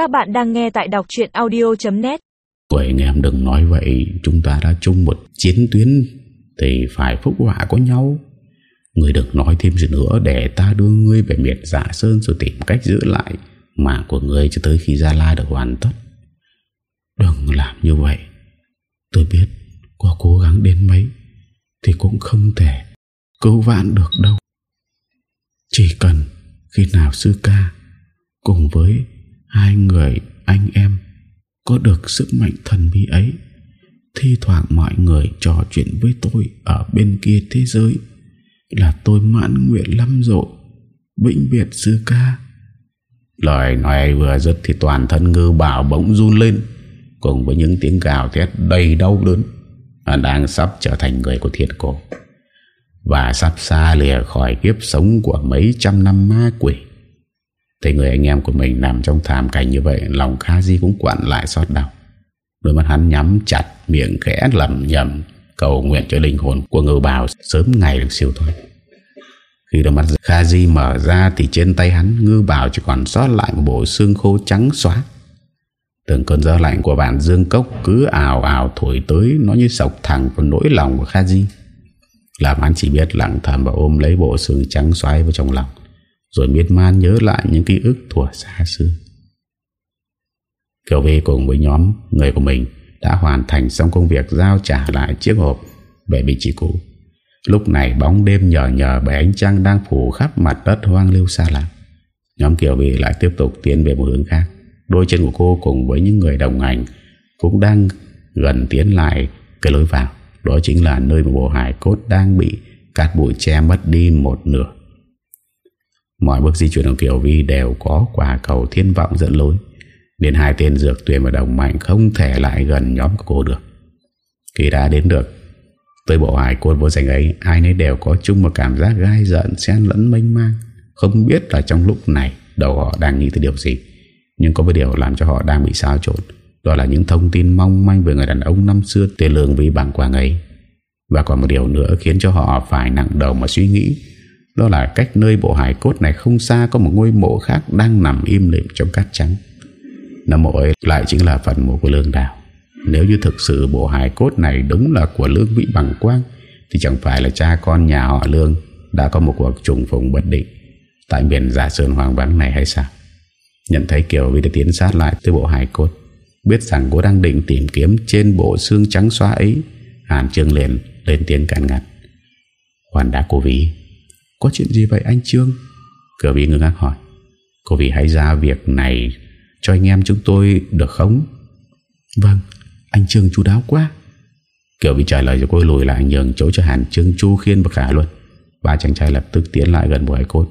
Các bạn đang nghe tại đọc chuyện audio.net Của anh em đừng nói vậy, Chúng ta đã chung một chiến tuyến, Thì phải phúc họa có nhau. Người đừng nói thêm gì nữa Để ta đưa ngươi về miệt giả sơn Rồi tìm cách giữ lại Mạng của ngươi cho tới khi Gia La được hoàn tất. Đừng làm như vậy. Tôi biết Có cố gắng đến mấy Thì cũng không thể cứu vạn được đâu. Chỉ cần khi nào sư ca Cùng với hai người anh em Có được sức mạnh thần bí ấy, Thi thoảng mọi người trò chuyện với tôi Ở bên kia thế giới. Là tôi mãn nguyện lắm rồi, Vĩnh biệt sư ca. Lời nói vừa dứt thì toàn thân ngư bảo bỗng run lên, Cùng với những tiếng gào thét đầy đau đớn đang sắp trở thành người của thiệt cổ Và sắp xa lìa khỏi kiếp sống của mấy trăm năm ma quỷ. Thấy người anh em của mình nằm trong thảm cảnh như vậy, Lòng Kha Di cũng quặn lại xót đau. Đôi mắt hắn nhắm chặt, Miệng khẽ lầm nhầm Cầu nguyện cho linh hồn của ngư bào Sớm ngày được siêu thoát. Khi đôi mắt Kha Di mở ra Thì trên tay hắn ngư bào chỉ còn sót lại Một bộ xương khô trắng xóa. Từng cơn gió lạnh của bản dương cốc Cứ ảo ảo thổi tới, Nó như sọc thẳng vào nỗi lòng của Kha Di. Làm hắn chỉ biết lặng thầm Và ôm lấy bộ xương trắng xoáy vào trong lòng rồi miết man nhớ lại những ký ức thuở xa xưa Kiều Vi cùng với nhóm người của mình Đã hoàn thành xong công việc Giao trả lại chiếc hộp Về vị trí cũ. Lúc này bóng đêm nhờ nhờ Bởi ánh trăng đang phủ khắp mặt đất hoang lưu xa lạ. Nhóm Kiều Vi lại tiếp tục tiến về một hướng khác. Đôi chân của cô cùng với những người đồng hành Cũng đang gần tiến lại cái lối vào. Đó chính là nơi mà bộ hải cốt đang bị cát bụi che mất đi một nửa. Mọi bước di chuyển của Kiều Vi đều có quả cầu thiên vọng dẫn lối. Nên hai tên dược tuyển và đồng mạnh không thể lại gần nhóm của cô được. Khi đã đến được, Tới bộ hải quân vô danh ấy Ai nấy đều có chung một cảm giác gai giận, Xen lẫn mênh mang. Không biết là trong lúc này, Đầu họ đang nghĩ tới điều gì, Nhưng có một điều làm cho họ đang bị sao trộn, Đó là những thông tin mong manh Về người đàn ông năm xưa tiền lương vì bằng quang ấy. Và còn một điều nữa khiến cho họ phải nặng đầu mà suy nghĩ đó là cách nơi bộ hải cốt này không xa Có một ngôi mộ khác đang nằm im lìm trong cát trắng. Nằm mộ ấy lại chính là phần mộ của Lương Đào. Nếu như thực sự bộ hải cốt này đúng là của Lương Vĩ Bằng Quang, Thì chẳng phải là cha con nhà họ Lương Đã có một cuộc trùng phùng bất định Tại miền giả sơn hoàng vắng này hay sao? Nhận thấy Kiều Vi đã tiến sát lại tới bộ hải cốt, Biết rằng cô đang định tìm kiếm trên bộ xương trắng xóa ấy Hàn Trương liền lên tiếng cản ngặt Hoàn đã, cô Vĩ có chuyện gì vậy anh Trương? Cửa bị ngưng ngác hỏi. Cô vì hãy ra việc này Cho anh em chúng tôi được không? Vâng Anh Trương chú đáo quá. Kiểu bị trả lời cho cô lùi lại nhường chỗ cho Hàn Trương Chu Khiên và Khả luôn. Ba chàng trai lập tức tiến lại gần bộ hải cốt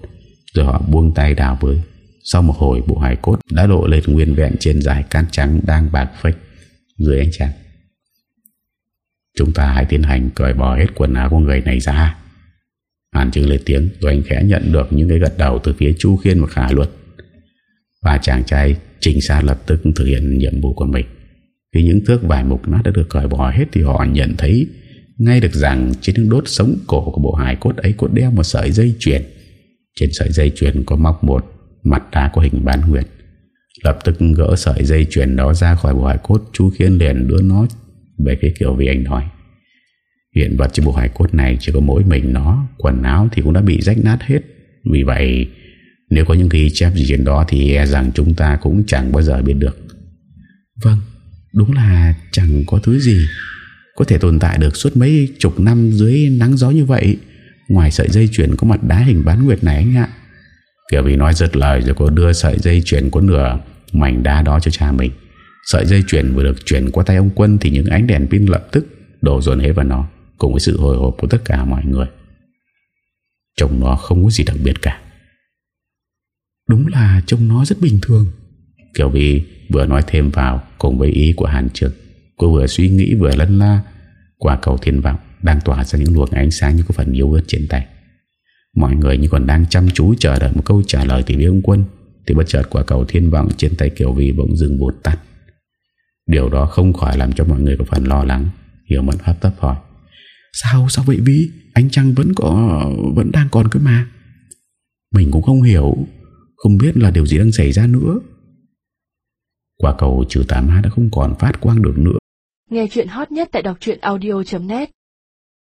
Rồi họ buông tay đào với Sau một hồi bộ hải cốt đã lộ lên nguyên vẹn trên dài can trắng đang bạc phách dưới ánh trăng. Chúng ta hãy tiến hành cởi bỏ hết quần áo của người này ra Hàn Trương lên tiếng, Rồi anh khẽ nhận được những cái gật đầu Từ phía Chu Khiên và Khả Luật Và chàng trai trinh sát lập tức Thực hiện nhiệm vụ của mình. Khi những thước vài mục nát đã được cởi bỏ hết Thì họ nhận thấy ngay được rằng Trên những đốt sống cổ của bộ hài cốt ấy Có đeo một sợi dây chuyền. Trên sợi dây chuyền có móc một Mặt đá có hình bán nguyệt. Lập tức gỡ sợi dây chuyền đó ra khỏi bộ hài cốt, Chu Khiên liền đưa nó Về cái kiểu vì anh nói. Hiện vật trên bộ hải cốt này chỉ có mỗi mình nó Quần áo thì cũng đã bị rách nát hết. Vì vậy Nếu có những ghi chép gì trên đó Thì e rằng chúng ta cũng chẳng bao giờ biết được. Vâng Đúng là chẳng có thứ gì Có thể tồn tại được suốt mấy chục năm Dưới nắng gió như vậy. Ngoài sợi dây chuyền có mặt đá hình bán nguyệt này anh ạ. Kiểu vì nói giật lời Rồi cô đưa sợi dây chuyền có nửa Mảnh đá đó cho cha mình. Sợi dây chuyền vừa được chuyển qua tay ông Quân Thì những ánh đèn pin lập tức đổ dồn hết vào nó Cùng với sự hồi hộp của tất cả mọi người. Trông nó không có gì đặc biệt cả. Đúng là trông nó rất bình thường. Kiều Vi vừa nói thêm vào Cùng với ý của Hàn Trực Cô vừa suy nghĩ vừa lân la Qua cầu thiên vọng Đang tỏa ra những luồng ánh sáng như có phần yếu ớt trên tay. Mọi người như còn đang chăm chú Chờ đợi một câu trả lời từ phía ông quân, Thì bất chợt quả cầu thiên vọng trên tay Kiều Vi bỗng dừng bột tắt. Điều đó không khỏi làm cho mọi người có phần lo lắng, Hiểu mẫn hấp tấp hỏi. Sao sao vậy Vi Anh Trăng vẫn có, Vẫn đang còn cơ mà. Mình cũng không hiểu, Không biết là điều gì đang xảy ra nữa. Quả cầu trừ tà ma đã không còn phát quang được nữa. Nghe chuyện hot nhất tại đọc audio.net